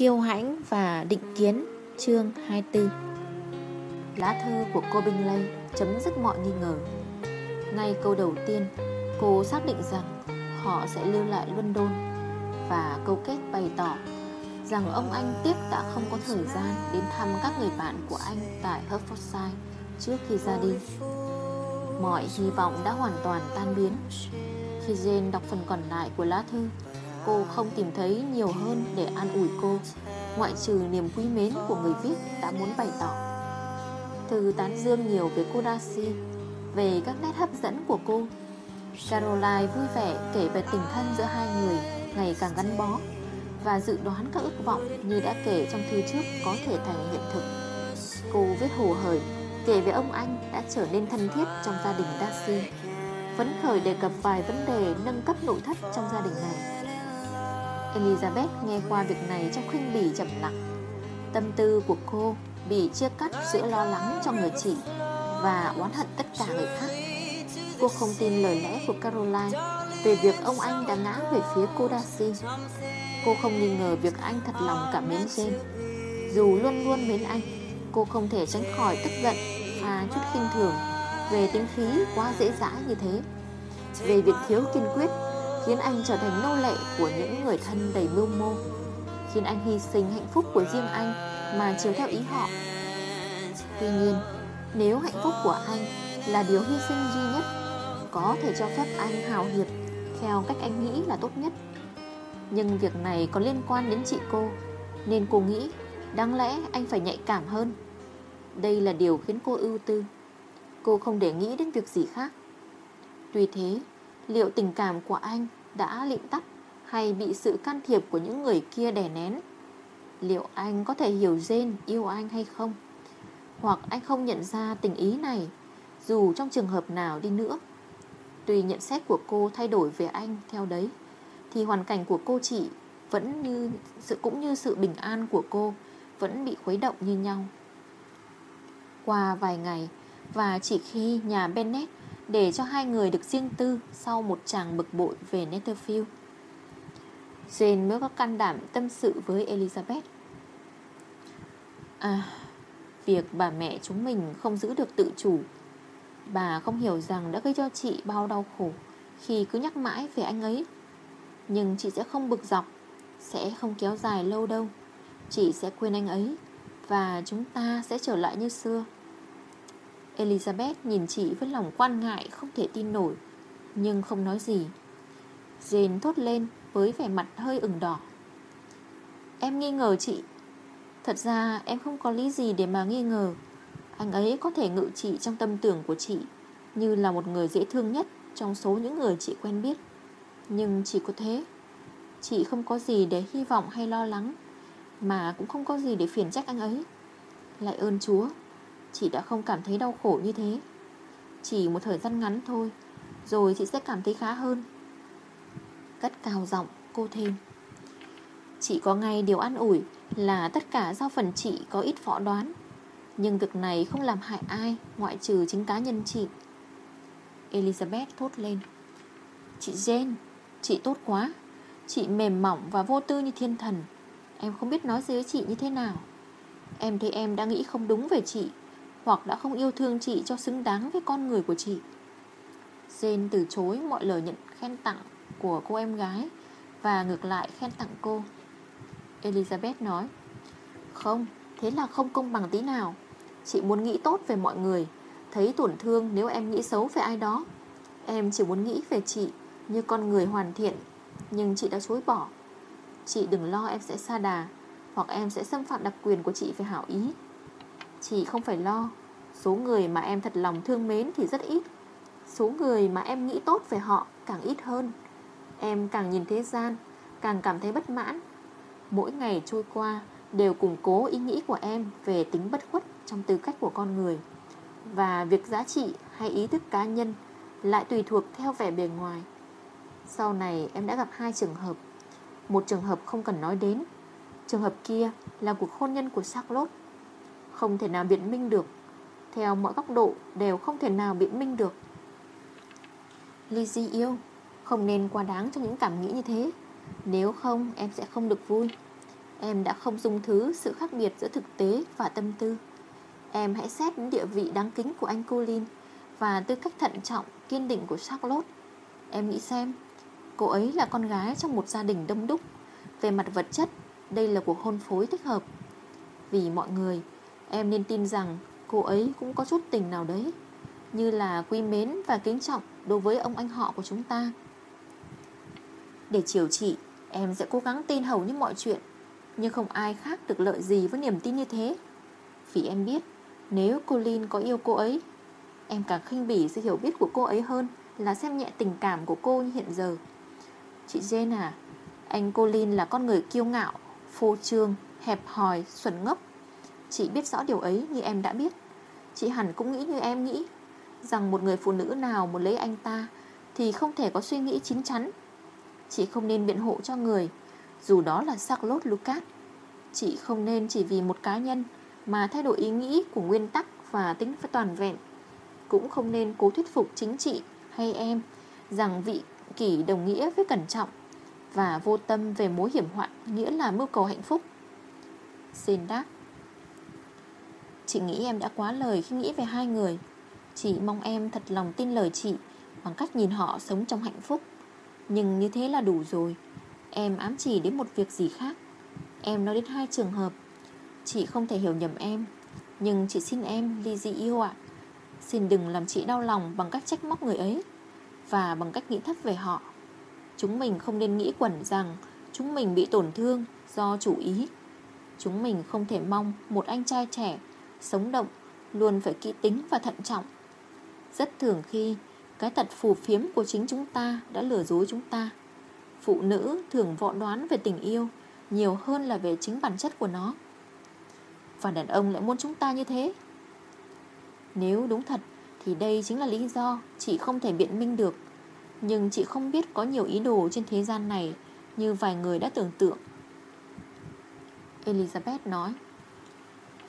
Kiêu hãnh và định kiến chương 24 Lá thư của cô Bingley chấm dứt mọi nghi ngờ Ngay câu đầu tiên Cô xác định rằng họ sẽ lưu lại London Và câu kết bày tỏ rằng ông anh tiếp đã không có thời gian đến thăm các người bạn của anh tại Hertfordshire trước khi ra đi. Mọi hy vọng đã hoàn toàn tan biến. Khi Jane đọc phần còn lại của lá thư, cô không tìm thấy nhiều hơn để an ủi cô, ngoại trừ niềm quý mến của người viết đã muốn bày tỏ. Thư tán dương nhiều về cô Darcy, về các nét hấp dẫn của cô. Caroline vui vẻ kể về tình thân giữa hai người ngày càng gắn bó và dự đoán các ước vọng như đã kể trong thư trước có thể thành hiện thực. Cô viết hồ hởi kể về ông anh đã trở nên thân thiết trong gia đình Darcy, phấn khởi đề cập vài vấn đề nâng cấp nội thất trong gia đình này. Elizabeth nghe qua việc này trong khinh bỉ trầm lặng. Tâm tư của cô bị chia cắt giữa lo lắng cho người chị và oán hận tất cả người khác. Cô không tin lời lẽ của Caroline về việc ông anh đã ngã về phía cô Darcy. Cô không nghi ngờ việc anh thật lòng cảm mến Jane Dù luôn luôn mến anh, Cô không thể tránh khỏi tức giận Và chút khinh thường Về tính khí quá dễ dãi như thế Về việc thiếu kiên quyết Khiến anh trở thành nô lệ của những người thân đầy mưu mô, Khiến anh hy sinh hạnh phúc của riêng anh Mà chiều theo ý họ. Tuy nhiên, Nếu hạnh phúc của anh Là điều hy sinh duy nhất, Có thể cho phép anh hào hiệp Theo cách anh nghĩ là tốt nhất. Nhưng việc này có liên quan đến chị cô, Nên cô nghĩ Đáng lẽ anh phải nhạy cảm hơn. Đây là điều khiến cô ưu tư. Cô không để nghĩ đến việc gì khác. Tuy thế Liệu tình cảm của anh đã lịm tắt Hay bị sự can thiệp của những người kia đè nén? Liệu anh có thể hiểu Jane yêu anh hay không? Hoặc anh không nhận ra tình ý này, Dù trong trường hợp nào đi nữa? Tùy nhận xét của cô thay đổi về anh theo đấy, thì hoàn cảnh của cô chị vẫn như sự, cũng như sự bình an của cô vẫn bị khuấy động như nhau. Qua vài ngày, và chỉ khi nhà Bennett để cho hai người được riêng tư sau một chàng bực bội về Netherfield. Jane mới có can đảm tâm sự với Elizabeth. À, việc bà mẹ chúng mình không giữ được tự chủ. Bà không hiểu rằng đã gây cho chị bao đau khổ khi cứ nhắc mãi về anh ấy. Nhưng chị sẽ không bực dọc Sẽ không kéo dài lâu đâu Chị sẽ quên anh ấy Và chúng ta sẽ trở lại như xưa Elizabeth nhìn chị với lòng quan ngại không thể tin nổi, Nhưng không nói gì. Jane thốt lên với vẻ mặt hơi ửng đỏ. Em nghi ngờ chị. Thật ra em không có lý gì để mà nghi ngờ. Anh ấy có thể ngự chị trong tâm tưởng của chị, Như là một người dễ thương nhất Trong số những người chị quen biết. Nhưng chỉ có thế. Chị không có gì để hy vọng hay lo lắng, Mà cũng không có gì để phiền trách anh ấy. Lại ơn Chúa. Chị đã không cảm thấy đau khổ như thế. Chỉ một thời gian ngắn thôi, Rồi chị sẽ cảm thấy khá hơn. Cất cao giọng, cô thêm. Chị có ngay điều an ủi Là tất cả do phần chị có ít phỏ đoán. Nhưng việc này không làm hại ai, Ngoại trừ chính cá nhân chị. Elizabeth thốt lên. Chị Jane, Chị tốt quá. Chị mềm mỏng và vô tư như thiên thần. Em không biết nói gì với chị như thế nào. Em thấy em đã nghĩ không đúng về chị. Hoặc đã không yêu thương chị cho xứng đáng với con người của chị. Jane từ chối mọi lời nhận khen tặng của cô em gái Và ngược lại khen tặng cô. Elizabeth nói Không, thế là không công bằng tí nào. Chị muốn nghĩ tốt về mọi người Thấy tổn thương nếu em nghĩ xấu về ai đó. Em chỉ muốn nghĩ về chị như con người hoàn thiện Nhưng chị đã chối bỏ. Chị đừng lo em sẽ xa đà Hoặc em sẽ xâm phạm đặc quyền của chị về hảo ý. Chị không phải lo, Số người mà em thật lòng thương mến thì rất ít. Số người mà em nghĩ tốt về họ càng ít hơn. Em càng nhìn thế gian, Càng cảm thấy bất mãn. Mỗi ngày trôi qua Đều củng cố ý nghĩ của em Về tính bất khuất trong tư cách của con người. Và việc giá trị hay ý thức cá nhân Lại tùy thuộc theo vẻ bề ngoài. Sau này em đã gặp hai trường hợp. Một trường hợp không cần nói đến, Trường hợp kia là cuộc hôn nhân của Charlotte. Không thể nào biện minh được. Theo mọi góc độ đều không thể nào biện minh được. Lizzie yêu Không nên quá đáng trong những cảm nghĩ như thế. Nếu không em sẽ không được vui. Em đã không dung thứ sự khác biệt giữa thực tế và tâm tư. Em hãy xét đến địa vị đáng kính của anh Colin Và tư cách thận trọng, kiên định của Charlotte. Em nghĩ xem Cô ấy là con gái trong một gia đình đông đúc. Về mặt vật chất Đây là cuộc hôn phối thích hợp. Vì mọi người Em nên tin rằng cô ấy cũng có chút tình nào đấy Như là quy mến và kính trọng Đối với ông anh họ của chúng ta. Để chiều chị Em sẽ cố gắng tin hầu như mọi chuyện Nhưng không ai khác được lợi gì với niềm tin như thế. Vì em biết Nếu cô Linh có yêu cô ấy Em càng khinh bỉ sự hiểu biết của cô ấy hơn Là xem nhẹ tình cảm của cô như hiện giờ. Chị Jane à Anh Colin là con người kiêu ngạo Phô trương, hẹp hòi, xuẩn ngốc. Chị biết rõ điều ấy như em đã biết. Chị hẳn cũng nghĩ như em nghĩ, Rằng một người phụ nữ nào muốn lấy anh ta Thì không thể có suy nghĩ chín chắn. Chị không nên biện hộ cho người, Dù đó là Charlotte Lucas. Chị không nên chỉ vì một cá nhân Mà thay đổi ý nghĩ của nguyên tắc Và tính toàn vẹn. Cũng không nên cố thuyết phục chính chị hay em Rằng vị kỷ đồng nghĩa với cẩn trọng Và vô tâm về mối hiểm họa, Nghĩa là mưu cầu hạnh phúc. Xin đáp. Chị nghĩ em đã quá lời khi nghĩ về hai người. Chị mong em thật lòng tin lời chị, Bằng cách nhìn họ sống trong hạnh phúc. Nhưng như thế là đủ rồi. Em ám chỉ đến một việc gì khác. Em nói đến hai trường hợp. Chị không thể hiểu nhầm em, Nhưng chị xin em ly dị yêu ạ. Xin đừng làm chị đau lòng bằng cách trách móc người ấy, Và bằng cách nghĩ thấp về họ. Chúng mình không nên nghĩ quẩn rằng Chúng mình bị tổn thương do chủ ý. Chúng mình không thể mong một anh trai trẻ Sống động, Luôn phải kỹ tính và thận trọng. Rất thường khi Cái tật phù phiếm của chính chúng ta Đã lừa dối chúng ta, Phụ nữ thường vọ đoán về tình yêu Nhiều hơn là về chính bản chất của nó. Và đàn ông lại muốn chúng ta như thế? Nếu đúng thật, Thì đây chính là lý do Chị không thể biện minh được. Nhưng chị không biết có nhiều ý đồ trên thế gian này Như vài người đã tưởng tượng. Elizabeth nói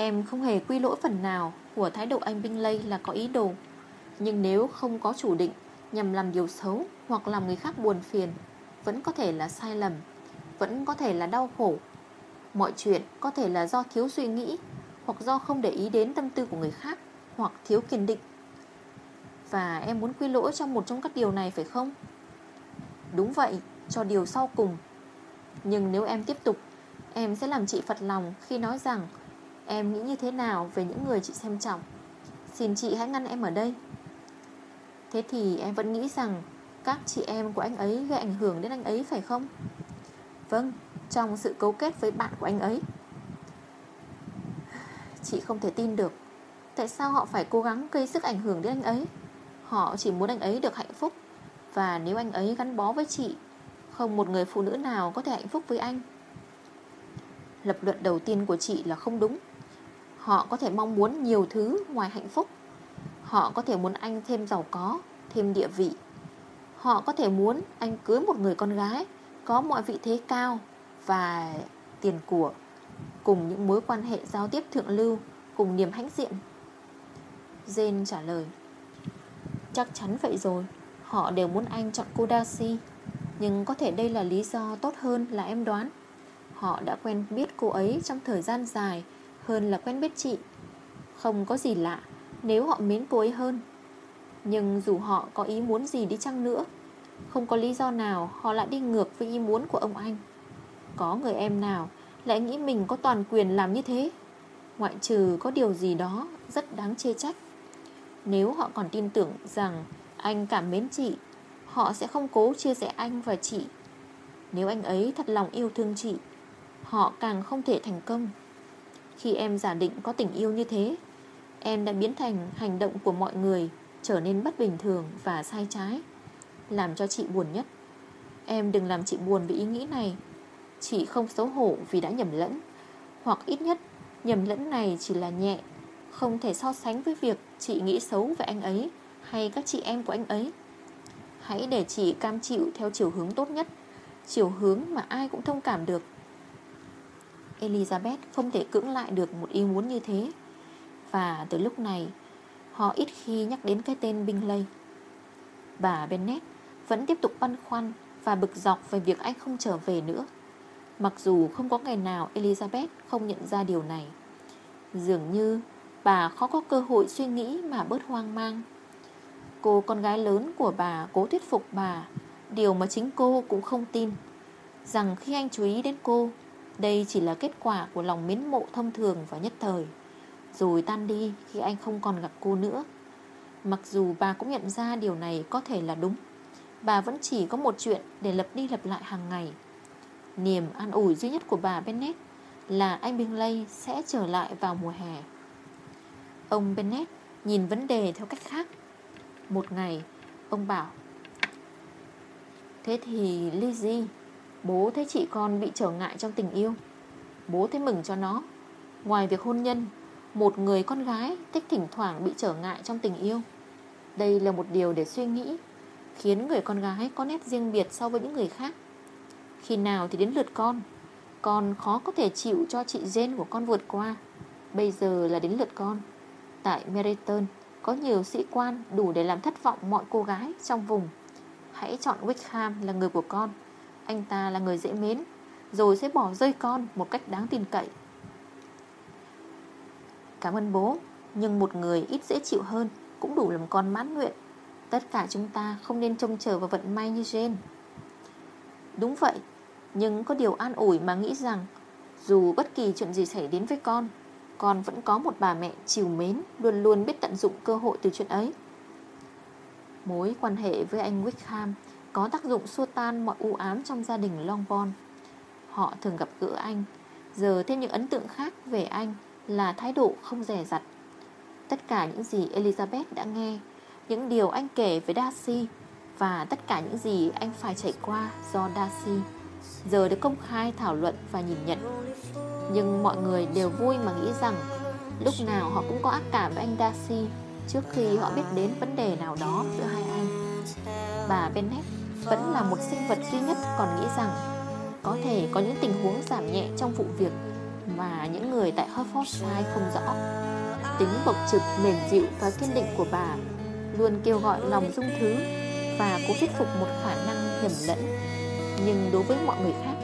Em không hề quy lỗi phần nào Của thái độ anh Bingley là có ý đồ. Nhưng nếu không có chủ định Nhằm làm điều xấu Hoặc làm người khác buồn phiền Vẫn có thể là sai lầm Vẫn có thể là đau khổ. Mọi chuyện có thể là do thiếu suy nghĩ Hoặc do không để ý đến tâm tư của người khác Hoặc thiếu kiên định. Và em muốn quy lỗi cho một trong các điều này phải không? Đúng vậy, cho điều sau cùng. Nhưng nếu em tiếp tục Em sẽ làm chị phật lòng khi nói rằng Em nghĩ như thế nào về những người chị xem trọng? Xin chị hãy ngăn em ở đây. Thế thì em vẫn nghĩ rằng Các chị em của anh ấy gây ảnh hưởng đến anh ấy phải không? Vâng Trong sự cấu kết với bạn của anh ấy. Chị không thể tin được. Tại sao họ phải cố gắng gây sức ảnh hưởng đến anh ấy? Họ chỉ muốn anh ấy được hạnh phúc. Và nếu anh ấy gắn bó với chị, Không một người phụ nữ nào có thể hạnh phúc với anh. Lập luận đầu tiên của chị là không đúng. Họ có thể mong muốn nhiều thứ ngoài hạnh phúc. Họ có thể muốn anh thêm giàu có, Thêm địa vị. Họ có thể muốn anh cưới một người con gái, Có mọi vị thế cao Và tiền của, Cùng những mối quan hệ giao tiếp thượng lưu, Cùng niềm hãnh diện. Jane trả lời, Chắc chắn vậy rồi, Họ đều muốn anh chọn cô Darcy Nhưng có thể đây là lý do tốt hơn là em đoán. Họ đã quen biết cô ấy trong thời gian dài hơn là quen biết chị. Không có gì lạ, Nếu họ mến cô ấy hơn. Nhưng dù họ có ý muốn gì đi chăng nữa, Không có lý do nào Họ lại đi ngược với ý muốn của ông anh. Có người em nào Lại nghĩ mình có toàn quyền làm như thế? Ngoại trừ có điều gì đó Rất đáng chê trách. Nếu họ còn tin tưởng rằng Anh cảm mến chị, Họ sẽ không cố chia sẻ anh và chị. Nếu anh ấy thật lòng yêu thương chị, Họ càng không thể thành công khi em giả định có tình yêu như thế. Em đã biến thành hành động của mọi người, Trở nên bất bình thường và sai trái, Làm cho chị buồn nhất. Em đừng làm chị buồn vì ý nghĩ này. Chị không xấu hổ vì đã nhầm lẫn, Hoặc ít nhất, Nhầm lẫn này chỉ là nhẹ, Không thể so sánh với việc chị nghĩ xấu về anh ấy Hay các chị em của anh ấy. Hãy để chị cam chịu theo chiều hướng tốt nhất, Chiều hướng mà ai cũng thông cảm được. Elizabeth không thể cưỡng lại được một ý muốn như thế. Và từ lúc này, Họ ít khi nhắc đến cái tên Bingley. Bà Bennet vẫn tiếp tục băn khoăn Và bực dọc về việc anh không trở về nữa. Mặc dù không có ngày nào Elizabeth không nhận ra điều này, Dường như bà khó có cơ hội suy nghĩ mà bớt hoang mang. Cô con gái lớn của bà cố thuyết phục bà, Điều mà chính cô cũng không tin, Rằng khi anh chú ý đến cô đây chỉ là kết quả của lòng mến mộ thông thường và nhất thời. Rồi tan đi khi anh không còn gặp cô nữa. Mặc dù bà cũng nhận ra điều này có thể là đúng, Bà vẫn chỉ có một chuyện để lặp đi lặp lại hàng ngày. Niềm an ủi duy nhất của bà, Bennett, Là anh Bingley sẽ trở lại vào mùa hè. Ông Bennett nhìn vấn đề theo cách khác. Một ngày, Ông bảo, Thế thì, Lizzie Bố thấy chị con bị trở ngại trong tình yêu. Bố thấy mừng cho nó. Ngoài việc hôn nhân, Một người con gái thích thỉnh thoảng bị trở ngại trong tình yêu. Đây là một điều để suy nghĩ, Khiến người con gái có nét riêng biệt so với những người khác. Khi nào thì đến lượt con Con khó có thể chịu cho chị Jane của con vượt qua. Bây giờ là đến lượt con. Tại Meriton Có nhiều sĩ quan đủ để làm thất vọng mọi cô gái trong vùng. Hãy chọn Wickham là người của con. Anh ta là người dễ mến, Rồi sẽ bỏ rơi con một cách đáng tin cậy. Cảm ơn bố, Nhưng một người ít dễ chịu hơn Cũng đủ làm con mãn nguyện. Tất cả chúng ta không nên trông chờ vào vận may như Jane. Đúng vậy, Nhưng có điều an ủi mà nghĩ rằng, Dù bất kỳ chuyện gì xảy đến với con Con vẫn có một bà mẹ chiều mến Luôn luôn biết tận dụng cơ hội từ chuyện ấy. Mối quan hệ với anh Wickham có tác dụng xua tan mọi u ám trong gia đình Longbourn Họ thường gặp gỡ anh, Giờ thêm những ấn tượng khác về anh Là thái độ không rẻ rặt Tất cả những gì Elizabeth đã nghe, những điều anh kể với Darcy và tất cả những gì anh phải trải qua do Darcy giờ được công khai, thảo luận và nhìn nhận. Nhưng mọi người đều vui mà nghĩ rằng lúc nào họ cũng có ác cảm với anh Darcy trước khi họ biết đến vấn đề nào đó giữa hai anh. Bà Bennet vẫn là một sinh vật duy nhất còn nghĩ rằng có thể có những tình huống giảm nhẹ trong vụ việc mà những người tại Hertfordshire không rõ. Tính bộc trực, mềm dịu và kiên định của bà luôn kêu gọi lòng dung thứ và cố thuyết phục một khả năng nhầm lẫn. Nhưng đối với mọi người khác,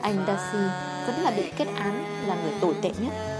anh Darcy vẫn là bị kết án là người tồi tệ nhất.